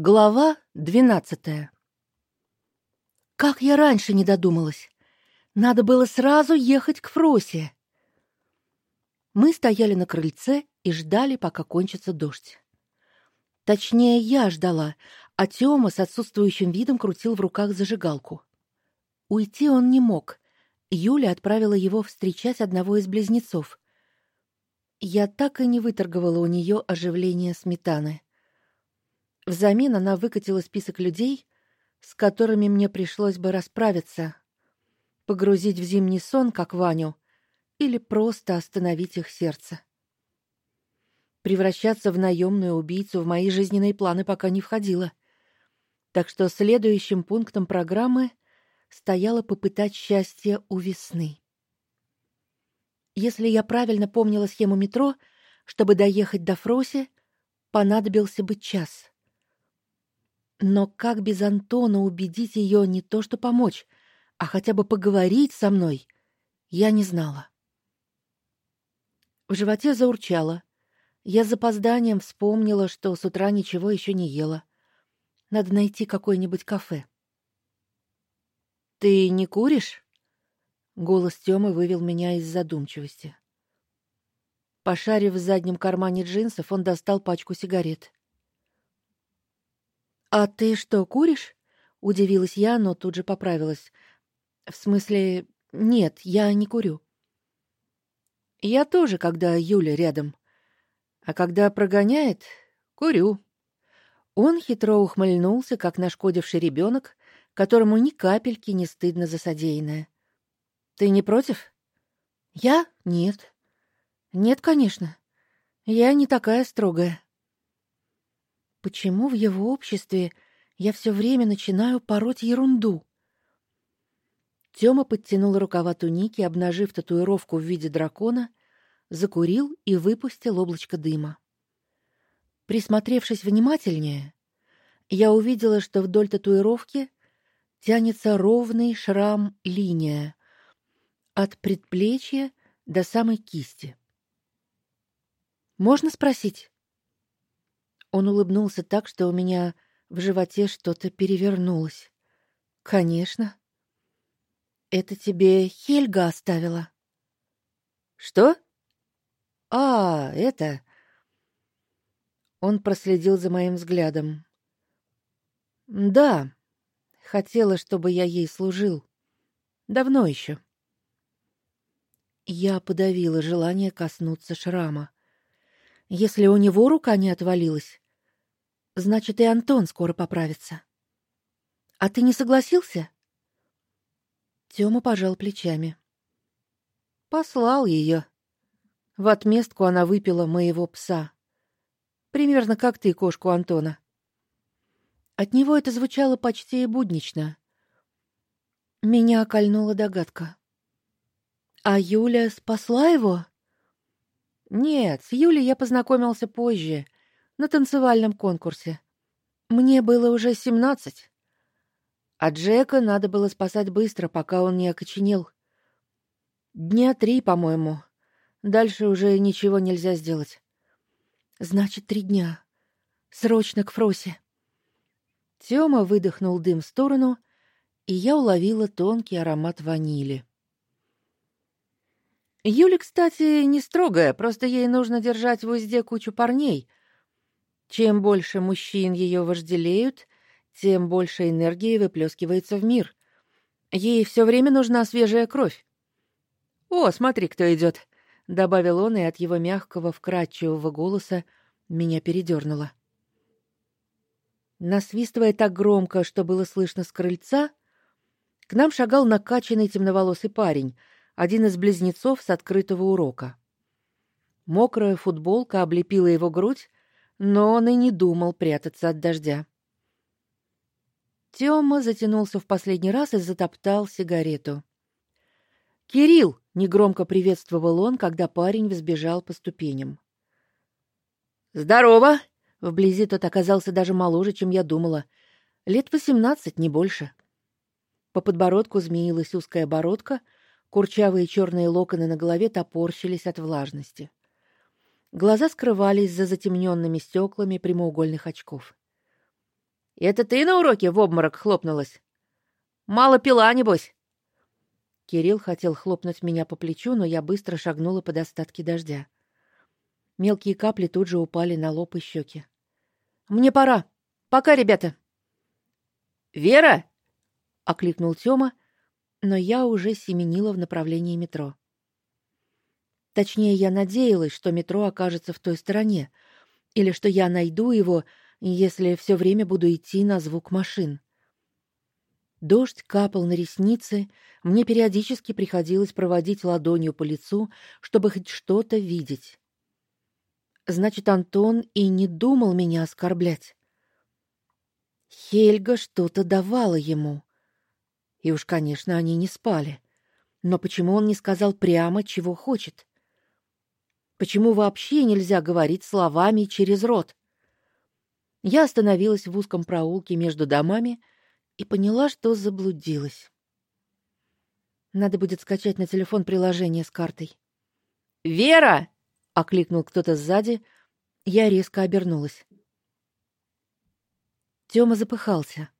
Глава двенадцатая. Как я раньше не додумалась. Надо было сразу ехать к Фросе. Мы стояли на крыльце и ждали, пока кончится дождь. Точнее, я ждала, а Тёма с отсутствующим видом крутил в руках зажигалку. Уйти он не мог. Юля отправила его встречать одного из близнецов. Я так и не выторговала у нее оживление сметаны. Взамен она выкатила список людей, с которыми мне пришлось бы расправиться, погрузить в зимний сон, как Ваню, или просто остановить их сердце. Превращаться в наемную убийцу в мои жизненные планы пока не входило. Так что следующим пунктом программы стояло попытать счастье у весны. Если я правильно помнила схему метро, чтобы доехать до Фроси, понадобился бы час. Но как без Антона убедить ее не то что помочь, а хотя бы поговорить со мной, я не знала. В животе заурчало. Я с запозданием вспомнила, что с утра ничего еще не ела. Надо найти какое-нибудь кафе. Ты не куришь? Голос Тёмы вывел меня из задумчивости. Пошарив в заднем кармане джинсов, он достал пачку сигарет. А ты что, куришь? удивилась я, но тут же поправилась. В смысле, нет, я не курю. Я тоже, когда Юля рядом. А когда прогоняет, курю. Он хитро ухмыльнулся, как нашкодивший ребенок, которому ни капельки не стыдно за содеянное. Ты не против? Я? Нет. Нет, конечно. Я не такая строгая. Почему в его обществе я все время начинаю пороть ерунду? Тёма подтянул рукава туники, обнажив татуировку в виде дракона, закурил и выпустил облачко дыма. Присмотревшись внимательнее, я увидела, что вдоль татуировки тянется ровный шрам-линия от предплечья до самой кисти. Можно спросить, он улыбнулся так, что у меня в животе что-то перевернулось. Конечно. Это тебе Хельга оставила. Что? А, это Он проследил за моим взглядом. Да. Хотела, чтобы я ей служил. Давно еще. Я подавила желание коснуться шрама. Если у него рука не отвалилась, значит и Антон скоро поправится. А ты не согласился? Тёма пожал плечами. Послал ее. В отместку она выпила моего пса. Примерно как ты кошку Антона. От него это звучало почти буднично. Меня окольнула догадка. А Юля спасла его? Нет, с Юлей я познакомился позже, на танцевальном конкурсе. Мне было уже семнадцать. А Джека надо было спасать быстро, пока он не окоченел. Дня три, по-моему. Дальше уже ничего нельзя сделать. Значит, три дня. Срочно к Фросе. Тёма выдохнул дым в сторону, и я уловила тонкий аромат ванили. Юля, кстати, не строгая, просто ей нужно держать в узде кучу парней. Чем больше мужчин ее вожделеют, тем больше энергии выплескивается в мир. Ей все время нужна свежая кровь. О, смотри, кто идет, добавил он, и от его мягкого, вкрадчивого голоса меня передернуло. Насвистывая так громко, что было слышно с крыльца, к нам шагал накачанный темноволосый парень один из близнецов с открытого урока. Мокрая футболка облепила его грудь, но он и не думал прятаться от дождя. Тёма затянулся в последний раз и затоптал сигарету. Кирилл негромко приветствовал он, когда парень взбежал по ступеням. Здорово. Вблизи тот оказался даже моложе, чем я думала. Лет восемнадцать, не больше. По подбородку змеилась узкая бородка, Курчавые черные локоны на голове топорщились от влажности. Глаза скрывались за затемненными стеклами прямоугольных очков. Это ты на уроке в обморок хлопнулась? Мало пила, небось. Кирилл хотел хлопнуть меня по плечу, но я быстро шагнула под остатки дождя. Мелкие капли тут же упали на лоб и щеки. Мне пора. Пока, ребята. Вера, окликнул Тёма, но я уже семенила в направлении метро. Точнее, я надеялась, что метро окажется в той стороне, или что я найду его, если все время буду идти на звук машин. Дождь капал на ресницы, мне периодически приходилось проводить ладонью по лицу, чтобы хоть что-то видеть. Значит, Антон и не думал меня оскорблять. Хельга что-то давала ему. И уж, конечно, они не спали. Но почему он не сказал прямо, чего хочет? Почему вообще нельзя говорить словами через рот? Я остановилась в узком проулке между домами и поняла, что заблудилась. Надо будет скачать на телефон приложение с картой. Вера, окликнул кто-то сзади. Я резко обернулась. Тёма запыхался.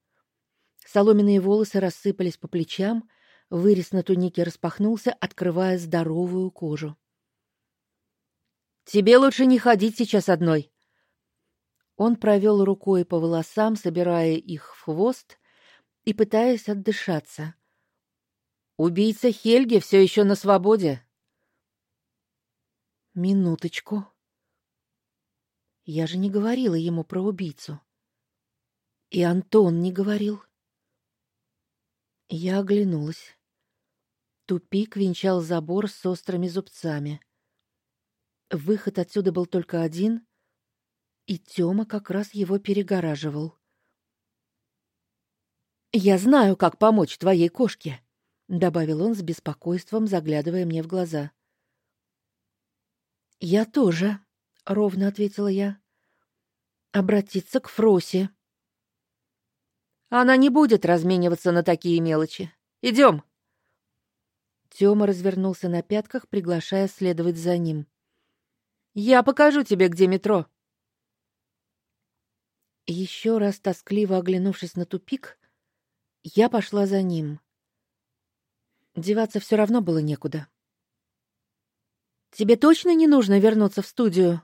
Соломенные волосы рассыпались по плечам, вырез на тунике распахнулся, открывая здоровую кожу. Тебе лучше не ходить сейчас одной. Он провел рукой по волосам, собирая их в хвост и пытаясь отдышаться. Убийца Хельги все еще на свободе. Минуточку. Я же не говорила ему про убийцу. И Антон не говорил. Я оглянулась. Тупик венчал забор с острыми зубцами. Выход отсюда был только один, и Тёма как раз его перегораживал. Я знаю, как помочь твоей кошке, добавил он с беспокойством, заглядывая мне в глаза. Я тоже, ровно ответила я. Обратиться к Фросе. Она не будет размениваться на такие мелочи. Идем. Тёма развернулся на пятках, приглашая следовать за ним. Я покажу тебе, где метро. Еще раз тоскливо оглянувшись на тупик, я пошла за ним. Деваться все равно было некуда. Тебе точно не нужно вернуться в студию?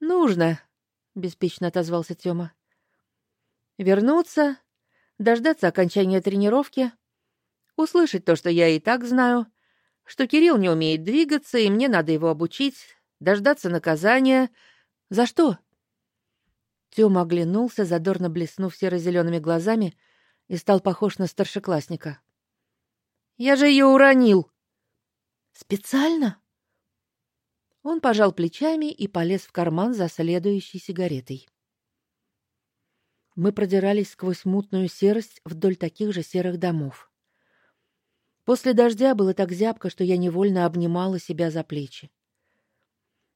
Нужно, беспечно отозвался Тёма. Вернуться, дождаться окончания тренировки, услышать то, что я и так знаю, что Кирилл не умеет двигаться, и мне надо его обучить, дождаться наказания. За что? Тёма оглянулся, задорно блеснув серо зелеными глазами, и стал похож на старшеклассника. Я же ее уронил. Специально? Он пожал плечами и полез в карман за следующей сигаретой. Мы продирались сквозь мутную серость вдоль таких же серых домов. После дождя было так зябко, что я невольно обнимала себя за плечи.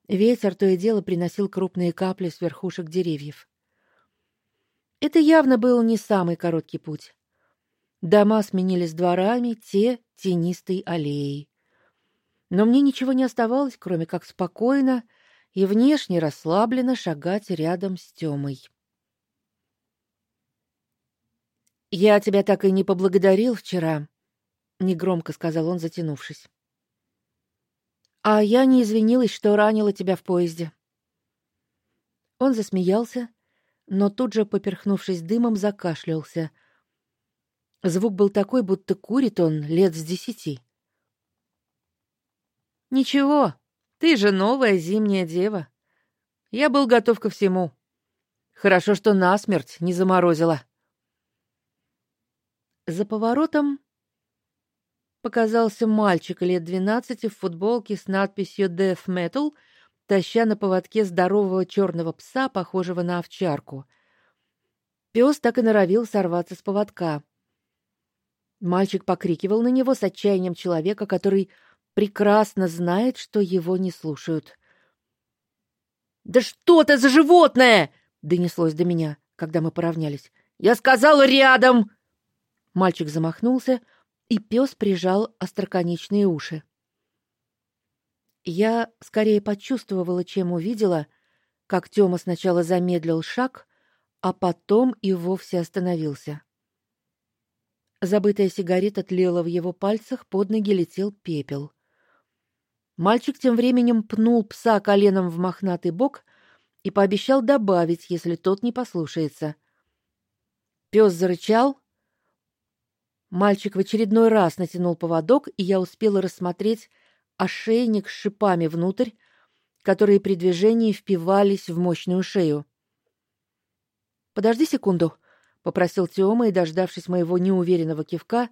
Ветер то и дело приносил крупные капли с верхушек деревьев. Это явно был не самый короткий путь. Дома сменились дворами, те тенистой аллеей. Но мне ничего не оставалось, кроме как спокойно и внешне расслабленно шагать рядом с Тёмой. Я тебя так и не поблагодарил вчера, негромко сказал он, затянувшись. А я не извинилась, что ранила тебя в поезде. Он засмеялся, но тут же, поперхнувшись дымом, закашлялся. Звук был такой, будто курит он лет с десяти. Ничего, ты же новая зимняя дева. Я был готов ко всему. Хорошо, что насмерть не заморозила. За поворотом показался мальчик лет двенадцати в футболке с надписью Death Metal, таща на поводке здорового черного пса, похожего на овчарку. Пес так и норовил сорваться с поводка. Мальчик покрикивал на него с отчаянием человека, который прекрасно знает, что его не слушают. Да что это за животное? донеслось до меня, когда мы поравнялись. Я сказал рядом. Мальчик замахнулся, и пес прижал остроконечные уши. Я скорее почувствовала, чем увидела, как Тёма сначала замедлил шаг, а потом и вовсе остановился. Забытая сигарета тлела в его пальцах, под ноги летел пепел. Мальчик тем временем пнул пса коленом в мохнатый бок и пообещал добавить, если тот не послушается. Пес зарычал. Мальчик в очередной раз натянул поводок, и я успела рассмотреть ошейник с шипами внутрь, которые при движении впивались в мощную шею. Подожди секунду, попросил Тёма и, дождавшись моего неуверенного кивка,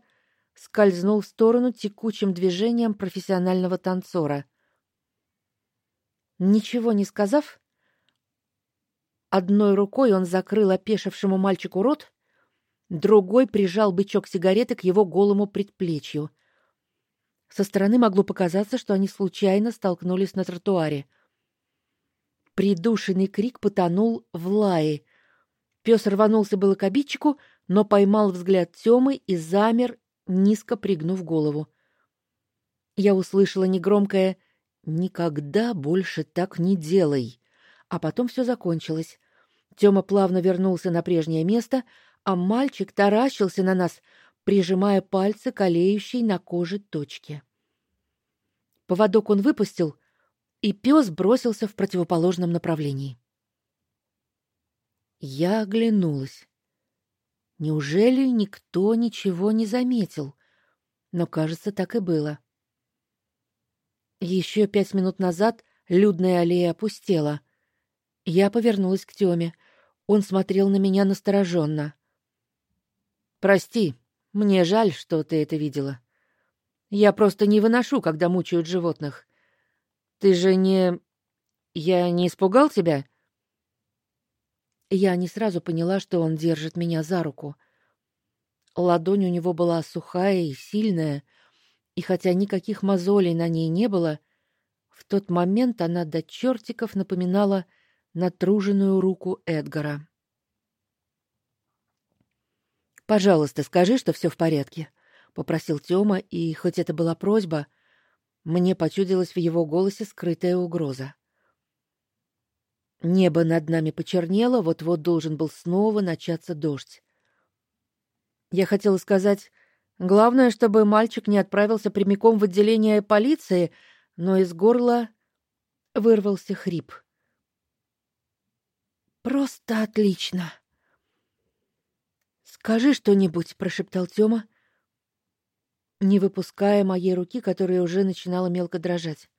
скользнул в сторону текучим движением профессионального танцора. Ничего не сказав, одной рукой он закрыл опешившему мальчику рот, другой прижал бычок сигареты к его голому предплечью. Со стороны могло показаться, что они случайно столкнулись на тротуаре. Придушенный крик потонул в лае, Пес рванулся было к обидчику, но поймал взгляд Тёмы и замер, низко пригнув голову. Я услышала негромкое «Никогда больше так не делай», а потом все закончилось. Тёма плавно вернулся на прежнее место, а мальчик таращился на нас, прижимая пальцы к олеющей на коже точке. Поводок он выпустил, и пес бросился в противоположном направлении. Я оглянулась. Неужели никто ничего не заметил? Но, кажется, так и было. Еще пять минут назад людная аллея опустела. Я повернулась к Тёме. Он смотрел на меня настороженно. Прости, мне жаль, что ты это видела. Я просто не выношу, когда мучают животных. Ты же не Я не испугал тебя? Я не сразу поняла, что он держит меня за руку. Ладонь у него была сухая и сильная, и хотя никаких мозолей на ней не было, в тот момент она до чертиков напоминала натруженную руку Эдгара. Пожалуйста, скажи, что все в порядке, попросил Тёма, и хоть это была просьба, мне почудилась в его голосе скрытая угроза. Небо над нами почернело, вот-вот должен был снова начаться дождь. Я хотела сказать, главное, чтобы мальчик не отправился прямиком в отделение полиции, но из горла вырвался хрип. Просто отлично. Скажи что-нибудь, прошептал Тёма, не выпуская моей руки, которая уже начинала мелко дрожать.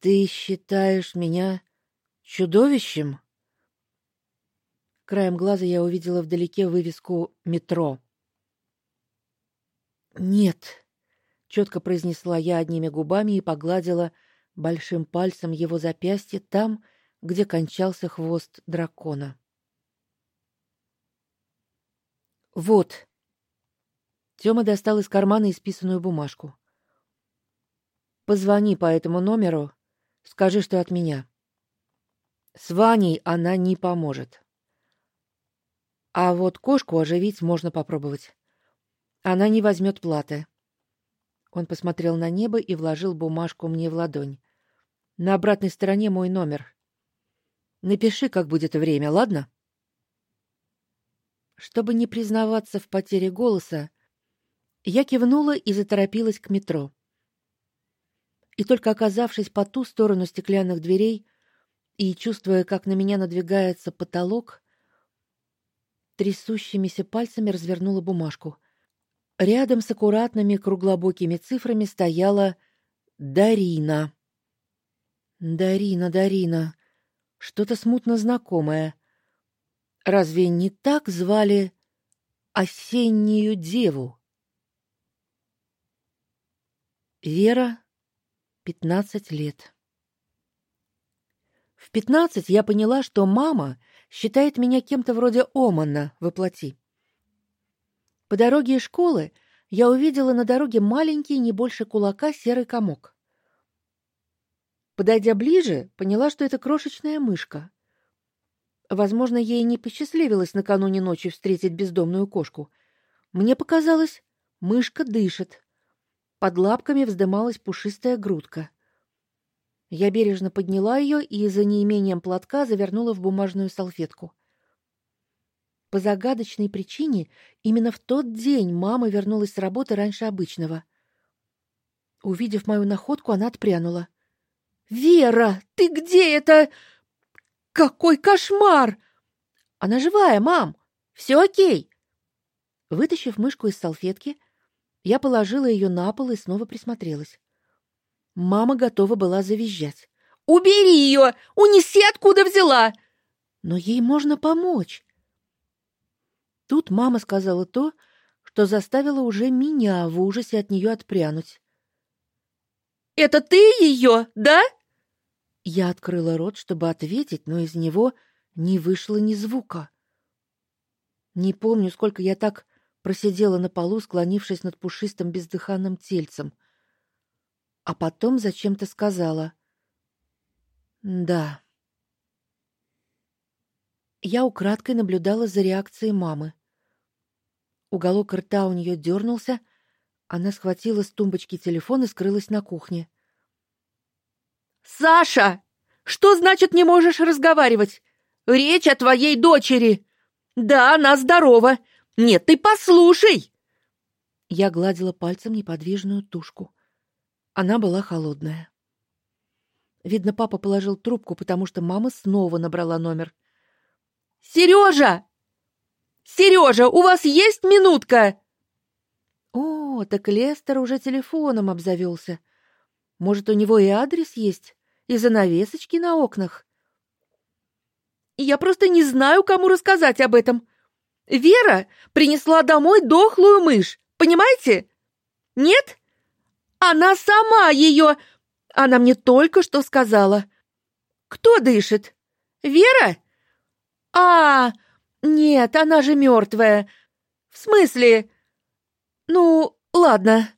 Ты считаешь меня Чудовищем? Краем глаза я увидела вдалеке вывеску метро. Нет, четко произнесла я одними губами и погладила большим пальцем его запястье там, где кончался хвост дракона. Вот. Тёма достал из кармана исписанную бумажку. Позвони по этому номеру, скажи, что от меня. С Ваней она не поможет. А вот кошку оживить можно попробовать. Она не возьмет платы. Он посмотрел на небо и вложил бумажку мне в ладонь. На обратной стороне мой номер. Напиши, как будет время, ладно? Чтобы не признаваться в потере голоса, я кивнула и заторопилась к метро. И только оказавшись по ту сторону стеклянных дверей, и, чувствуя, как на меня надвигается потолок, трясущимися пальцами развернула бумажку. Рядом с аккуратными круглобокими цифрами стояла Дарина. Дарина, Дарина. Что-то смутно знакомое. Разве не так звали осеннюю деву? Вера, пятнадцать лет. В пятнадцать я поняла, что мама считает меня кем-то вроде Омана во плоти. По дороге из школы я увидела на дороге маленький, не больше кулака, серый комок. Подойдя ближе, поняла, что это крошечная мышка. Возможно, ей не посчастливилось накануне ночи встретить бездомную кошку. Мне показалось, мышка дышит. Под лапками вздымалась пушистая грудка. Я бережно подняла ее и за неимением платка завернула в бумажную салфетку. По загадочной причине именно в тот день мама вернулась с работы раньше обычного. Увидев мою находку, она отпрянула. Вера, ты где это? Какой кошмар! Она живая, мам. Все о'кей. Вытащив мышку из салфетки, я положила ее на пол и снова присмотрелась. Мама готова была завизжать. Убери ее! Унеси откуда взяла! Но ей можно помочь. Тут мама сказала то, что заставило уже меня в ужасе от нее отпрянуть. Это ты ее, да? Я открыла рот, чтобы ответить, но из него не вышло ни звука. Не помню, сколько я так просидела на полу, склонившись над пушистым бездыханным тельцем. А потом зачем-то сказала: "Да". Я украдкой наблюдала за реакцией мамы. Уголок рта у нее дернулся, она схватила с тумбочки телефон и скрылась на кухне. Саша, что значит не можешь разговаривать? Речь о твоей дочери. Да, она здорова. Нет, ты послушай. Я гладила пальцем неподвижную тушку. Она была холодная. Видно, папа положил трубку, потому что мама снова набрала номер. Сережа! Сережа, у вас есть минутка? О, так Лестер уже телефоном обзавелся. Может, у него и адрес есть, и занавесочки на окнах. Я просто не знаю, кому рассказать об этом. Вера принесла домой дохлую мышь, понимаете? Нет? Она сама ее... Она мне только что сказала. Кто дышит? Вера? А, нет, она же мертвая. В смысле? Ну, ладно.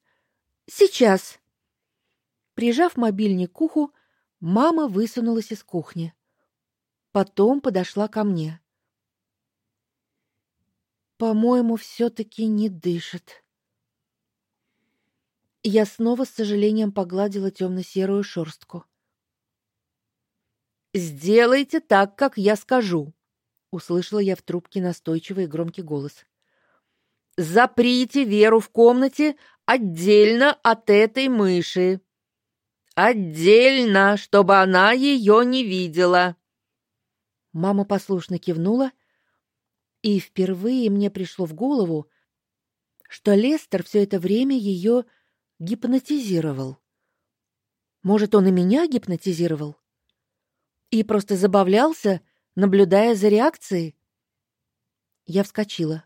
Сейчас. Прижав мобильник к уху, мама высунулась из кухни. Потом подошла ко мне. По-моему, все таки не дышит. Я снова с сожалением погладила темно серую шерстку. Сделайте так, как я скажу, услышала я в трубке настойчивый и громкий голос. Заприте Веру в комнате отдельно от этой мыши. Отдельно, чтобы она ее не видела. Мама послушно кивнула, и впервые мне пришло в голову, что Лестер все это время ее гипнотизировал. Может, он и меня гипнотизировал? И просто забавлялся, наблюдая за реакцией. Я вскочила.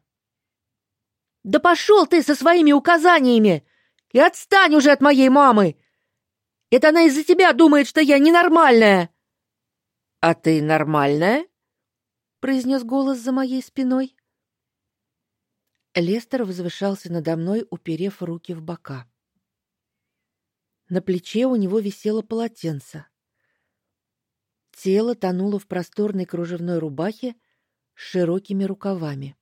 Да пошел ты со своими указаниями и отстань уже от моей мамы. Это она из-за тебя думает, что я ненормальная. А ты нормальная? произнес голос за моей спиной. Лестер возвышался надо мной, уперев руки в бока. На плече у него висело полотенце. Тело тонуло в просторной кружевной рубахе с широкими рукавами.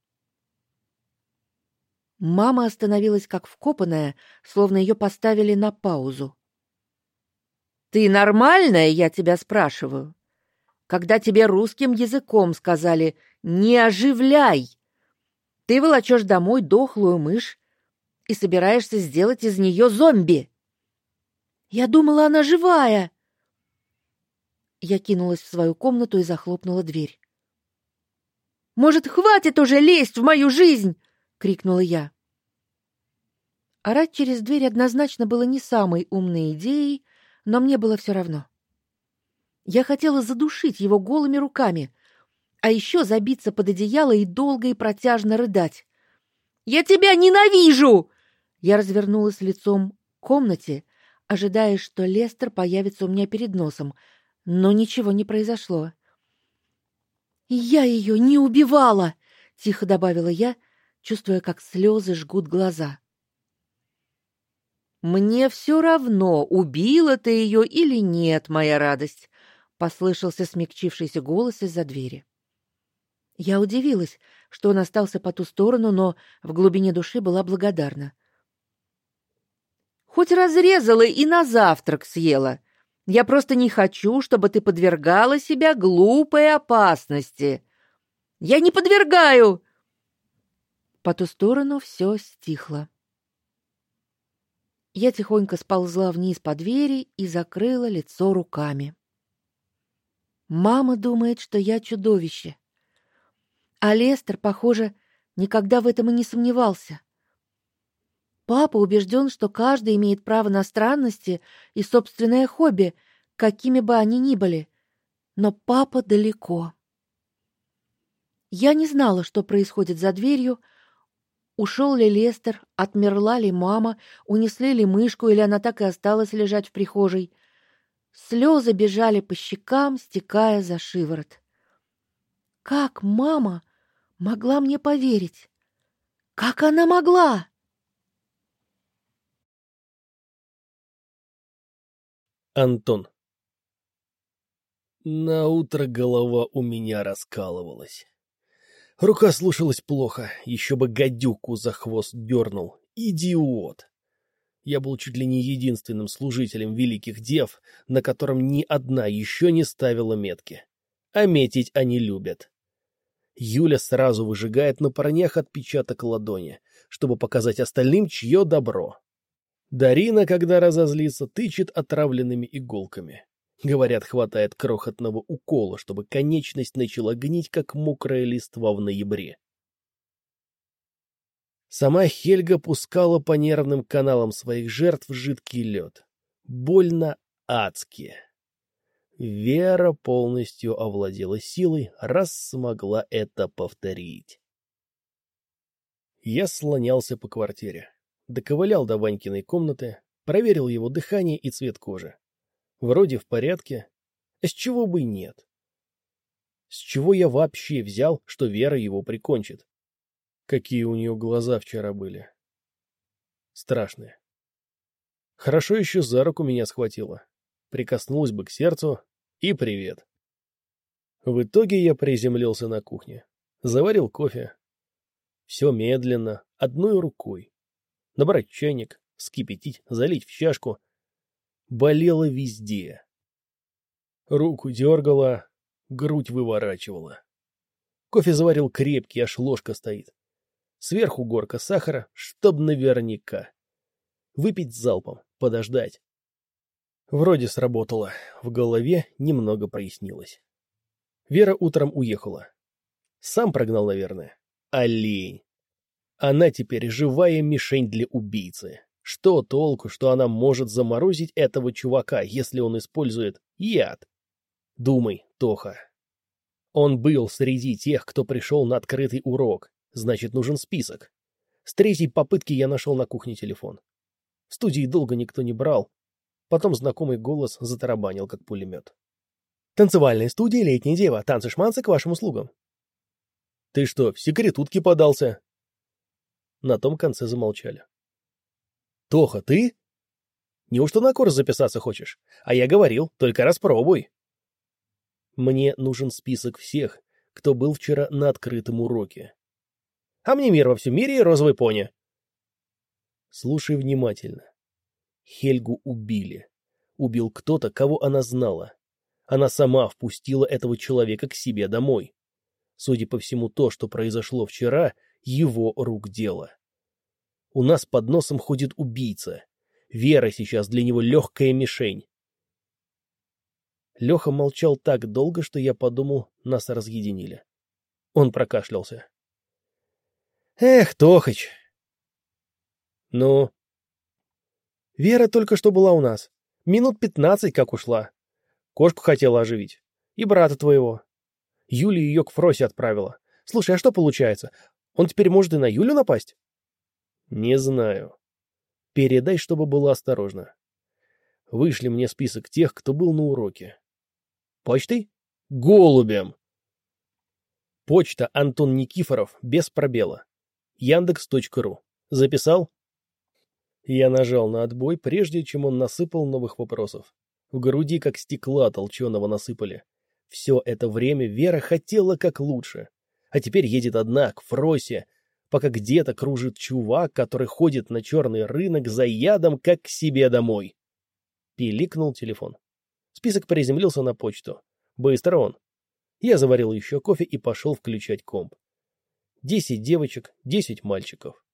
Мама остановилась как вкопанная, словно ее поставили на паузу. Ты нормальная, я тебя спрашиваю? Когда тебе русским языком сказали: "Не оживляй". Ты волочешь домой дохлую мышь и собираешься сделать из нее зомби. Я думала, она живая. Я кинулась в свою комнату и захлопнула дверь. Может, хватит уже лезть в мою жизнь, крикнула я. Орать через дверь однозначно было не самой умной идеей, но мне было все равно. Я хотела задушить его голыми руками, а еще забиться под одеяло и долго и протяжно рыдать. Я тебя ненавижу. Я развернулась лицом к комнате, ожидая, что Лестер появится у меня перед носом, но ничего не произошло. Я ее не убивала, тихо добавила я, чувствуя, как слезы жгут глаза. Мне все равно, убила ты ее или нет, моя радость, послышался смягчившийся голос из-за двери. Я удивилась, что он остался по ту сторону, но в глубине души была благодарна. Хоть разрезала и на завтрак съела. Я просто не хочу, чтобы ты подвергала себя глупой опасности. Я не подвергаю. По ту сторону все стихло. Я тихонько сползла вниз по двери и закрыла лицо руками. Мама думает, что я чудовище. А Лестер, похоже, никогда в этом и не сомневался. Папа убежден, что каждый имеет право на странности и собственное хобби, какими бы они ни были. Но папа далеко. Я не знала, что происходит за дверью. Ушел ли Лестер, отмерла ли мама, унесли ли мышку или она так и осталась лежать в прихожей. Слезы бежали по щекам, стекая за шиворот. Как мама могла мне поверить? Как она могла? Антон. На утро голова у меня раскалывалась. Рука слушалась плохо, еще бы гадюку за хвост дернул. Идиот! Я был чуть ли не единственным служителем великих дев, на котором ни одна еще не ставила метки. А метить они любят. Юля сразу выжигает на парнях отпечаток ладони, чтобы показать остальным, чье добро. Дарина, когда разозлится, тычет отравленными иголками. Говорят, хватает крохотного укола, чтобы конечность начала гнить, как мокрая листва в ноябре. Сама Хельга пускала по нервным каналам своих жертв жидкий лед. Больно адски. Вера полностью овладела силой, раз смогла это повторить. Я слонялся по квартире доковылял до Ванькиной комнаты, проверил его дыхание и цвет кожи. Вроде в порядке, а с чего бы нет? С чего я вообще взял, что Вера его прикончит? Какие у нее глаза вчера были. Страшные. Хорошо еще за руку меня схватила. Прикоснулась бы к сердцу и привет. В итоге я приземлился на кухне. Заварил кофе. Все медленно, одной рукой набрать чайник, вскипятить, залить в чашку. Болело везде. Руку дергала, грудь выворачивала. Кофе заварил крепкий, аж ложка стоит. Сверху горка сахара, чтоб наверняка. Выпить залпом, подождать. Вроде сработало, в голове немного прояснилось. Вера утром уехала. Сам прогнал, наверное. Олень. Она теперь живая мишень для убийцы. Что толку, что она может заморозить этого чувака, если он использует яд? Думай, Тоха. Он был среди тех, кто пришел на открытый урок. Значит, нужен список. С третьей попытки я нашел на кухне телефон. В студии долго никто не брал. Потом знакомый голос затарабанил, как пулемет. «Танцевальная студия «Летняя дева». Танцы-шманцы к вашим услугам». «Ты что, в секретутки подался?» На том конце замолчали. «Тоха, ты? Неужто на курс записаться хочешь? А я говорил, только распробуй». Мне нужен список всех, кто был вчера на открытом уроке. А мне мир во всем мире и розовый пони. Слушай внимательно. Хельгу убили. Убил кто-то, кого она знала. Она сама впустила этого человека к себе домой. Судя по всему, то, что произошло вчера, его рук дело. У нас под носом ходит убийца. Вера сейчас для него легкая мишень. Леха молчал так долго, что я подумал, нас разъединили. Он прокашлялся. «Эх, Тохач!» «Ну?» «Вера только что была у нас. Минут пятнадцать как ушла. Кошку хотела оживить. И брата твоего. Юля ее к Фросе отправила. Слушай, а что получается? Он теперь может и на Юлю напасть? Не знаю. Передай, чтобы было осторожно. Вышли мне список тех, кто был на уроке. Почтой? Голубем. Почта Антон Никифоров, без пробела. Яндекс.ру. Записал? Я нажал на отбой, прежде чем он насыпал новых вопросов. В груди как стекла толченого насыпали. Все это время Вера хотела как лучше а теперь едет одна, к Фросе, пока где-то кружит чувак, который ходит на черный рынок за ядом, как к себе домой. Пиликнул телефон. Список приземлился на почту. Быстро он. Я заварил еще кофе и пошел включать комп. Десять девочек, десять мальчиков.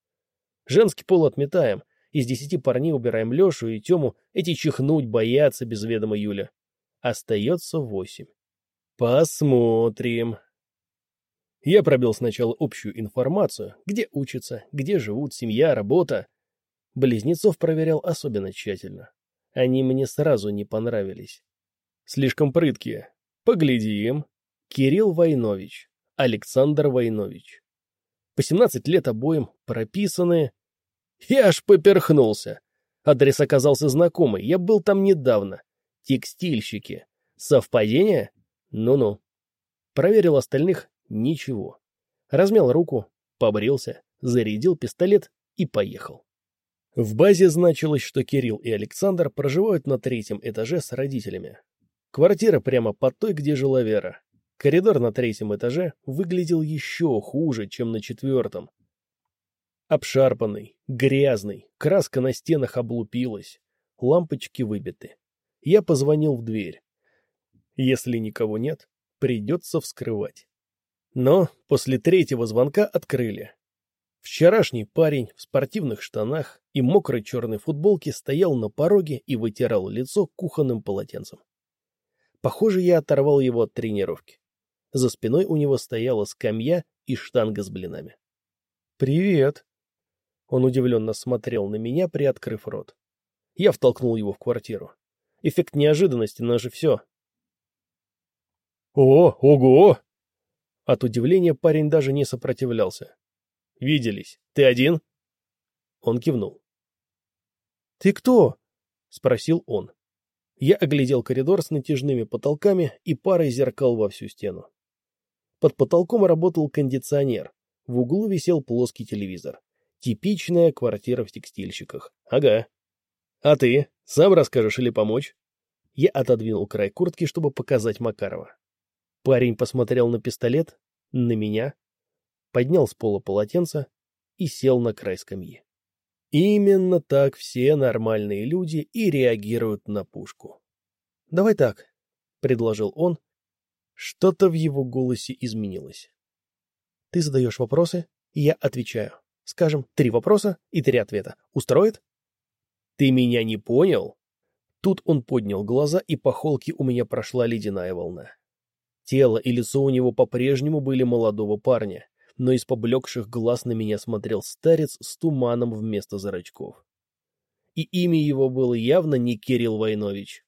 Женский пол отметаем. Из десяти парней убираем Лешу и Тему. Эти чихнуть боятся без ведома Юля. Остается восемь. Посмотрим. Я пробил сначала общую информацию, где учатся, где живут, семья, работа. Близнецов проверял особенно тщательно. Они мне сразу не понравились. Слишком прыткие. Поглядим. Кирилл Войнович, Александр Войнович. По 17 лет обоим прописаны. Я аж поперхнулся. Адрес оказался знакомый, я был там недавно. Текстильщики. Совпадение? Ну-ну. Проверил остальных — ничего. Размял руку, побрился, зарядил пистолет и поехал. В базе значилось, что Кирилл и Александр проживают на третьем этаже с родителями. Квартира прямо под той, где жила Вера. Коридор на третьем этаже выглядел еще хуже, чем на четвертом. Обшарпанный, грязный, краска на стенах облупилась, лампочки выбиты. Я позвонил в дверь. Если никого нет, придется вскрывать. Но после третьего звонка открыли. Вчерашний парень в спортивных штанах и мокрой черной футболке стоял на пороге и вытирал лицо кухонным полотенцем. Похоже, я оторвал его от тренировки. За спиной у него стояла скамья и штанга с блинами. «Привет!» Он удивленно смотрел на меня, приоткрыв рот. Я втолкнул его в квартиру. Эффект неожиданности, но же все. «О, ого!» От удивления парень даже не сопротивлялся. «Виделись. Ты один?» Он кивнул. «Ты кто?» — спросил он. Я оглядел коридор с натяжными потолками и парой зеркал во всю стену. Под потолком работал кондиционер. В углу висел плоский телевизор. Типичная квартира в текстильщиках. Ага. А ты? Сам расскажешь или помочь? Я отодвинул край куртки, чтобы показать Макарова. Парень посмотрел на пистолет, на меня, поднял с пола полотенце и сел на край скамьи. Именно так все нормальные люди и реагируют на пушку. «Давай так», — предложил он, что-то в его голосе изменилось. Ты задаешь вопросы, я отвечаю. Скажем, три вопроса и три ответа. Устроит? Ты меня не понял? Тут он поднял глаза, и по холке у меня прошла ледяная волна. Тело и лицо у него по-прежнему были молодого парня, но из поблекших глаз на меня смотрел старец с туманом вместо зрачков. И имя его было явно не Кирилл Войнович.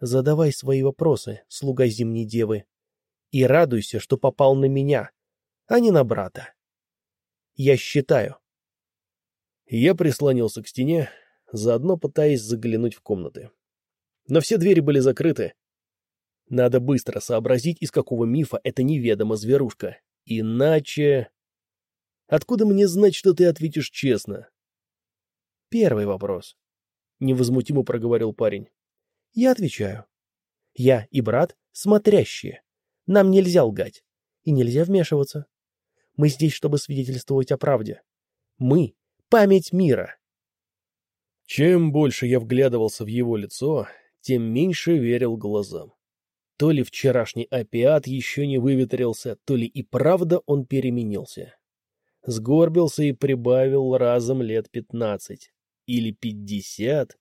Задавай свои вопросы, слуга Зимней Девы, и радуйся, что попал на меня, а не на брата. Я считаю. Я прислонился к стене, заодно пытаясь заглянуть в комнаты. Но все двери были закрыты. Надо быстро сообразить, из какого мифа эта неведома зверушка. Иначе... Откуда мне знать, что ты ответишь честно? Первый вопрос. Невозмутимо проговорил парень. Я отвечаю. Я и брат смотрящие. Нам нельзя лгать. И нельзя вмешиваться. Мы здесь, чтобы свидетельствовать о правде. Мы — память мира. Чем больше я вглядывался в его лицо, тем меньше верил глазам. То ли вчерашний опиат еще не выветрился, то ли и правда он переменился. Сгорбился и прибавил разом лет пятнадцать. Или пятьдесят.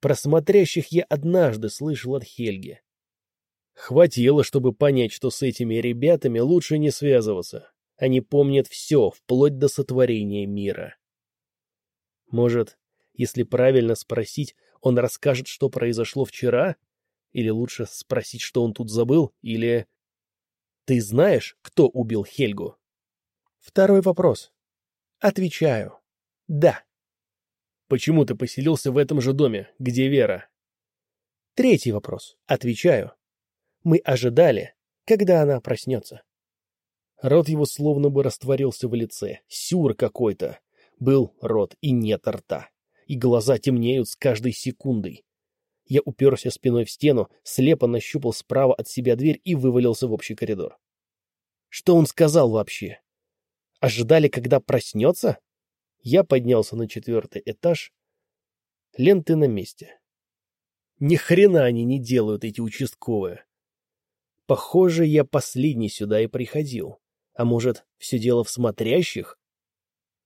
Про смотрящих я однажды слышал от Хельги. Хватило, чтобы понять, что с этими ребятами лучше не связываться. Они помнят все, вплоть до сотворения мира. Может, если правильно спросить, он расскажет, что произошло вчера? Или лучше спросить, что он тут забыл? Или... Ты знаешь, кто убил Хельгу? Второй вопрос. Отвечаю. Да. Почему ты поселился в этом же доме? Где Вера? Третий вопрос. Отвечаю. Мы ожидали, когда она проснется. Рот его словно бы растворился в лице. Сюр какой-то. Был рот и нет рта. И глаза темнеют с каждой секундой. Я уперся спиной в стену, слепо нащупал справа от себя дверь и вывалился в общий коридор. Что он сказал вообще? Ожидали, когда проснется? Я поднялся на четвертый этаж. Ленты на месте. Ни хрена они не делают, эти участковые. Похоже, я последний сюда и приходил. А может, все дело в смотрящих?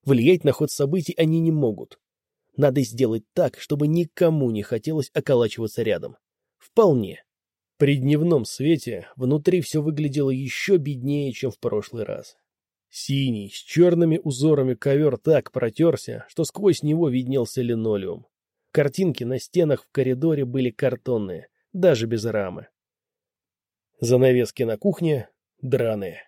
Влиять на ход событий они не могут. Надо сделать так, чтобы никому не хотелось околачиваться рядом. Вполне. При дневном свете внутри все выглядело еще беднее, чем в прошлый раз. Синий, с черными узорами ковер так протерся, что сквозь него виднелся линолеум. Картинки на стенах в коридоре были картонные, даже без рамы. Занавески на кухне драные.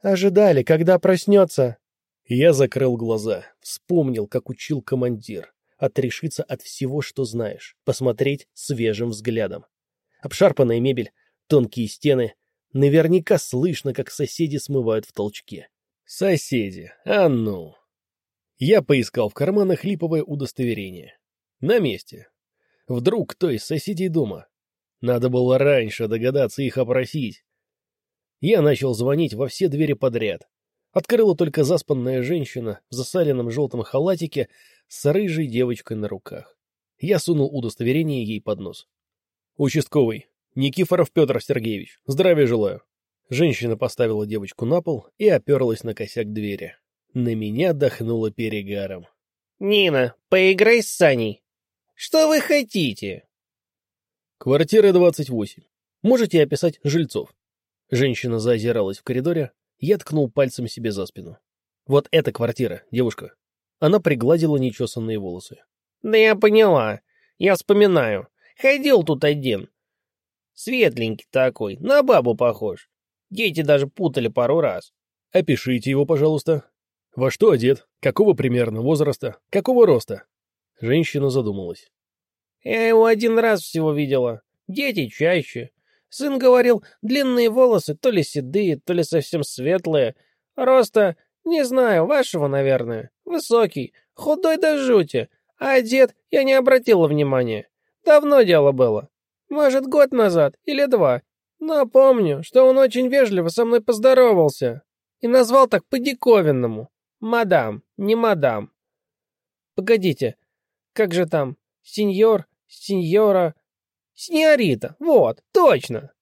Ожидали, когда проснется. Я закрыл глаза, вспомнил, как учил командир. Отрешиться от всего, что знаешь, посмотреть свежим взглядом. Обшарпанная мебель, тонкие стены. Наверняка слышно, как соседи смывают в толчке. Соседи, а ну! Я поискал в карманах липовое удостоверение. На месте. Вдруг кто из соседей дома. Надо было раньше догадаться их опросить. Я начал звонить во все двери подряд. Открыла только заспанная женщина в засаленном желтом халатике с рыжей девочкой на руках. Я сунул удостоверение ей под нос. «Участковый. Никифоров Петр Сергеевич. Здравия желаю». Женщина поставила девочку на пол и оперлась на косяк двери. На меня дохнуло перегаром. «Нина, поиграй с Саней. Что вы хотите?» «Квартира 28. Можете описать жильцов?» Женщина заозиралась в коридоре. Я ткнул пальцем себе за спину. «Вот эта квартира, девушка». Она пригладила нечесанные волосы. «Да я поняла. Я вспоминаю. Ходил тут один. Светленький такой, на бабу похож. Дети даже путали пару раз. Опишите его, пожалуйста. Во что одет? Какого примерно возраста? Какого роста? Женщина задумалась. Я его один раз всего видела. Дети чаще. Сын говорил, длинные волосы то ли седые, то ли совсем светлые. Роста, не знаю, вашего, наверное. Высокий, худой до жути. А дед я не обратила внимания. Давно дело было. Может, год назад или два. Но помню, что он очень вежливо со мной поздоровался и назвал так по-диковинному. Мадам, не мадам. Погодите, как же там? Сеньор, сеньора, сеньорита, вот, точно.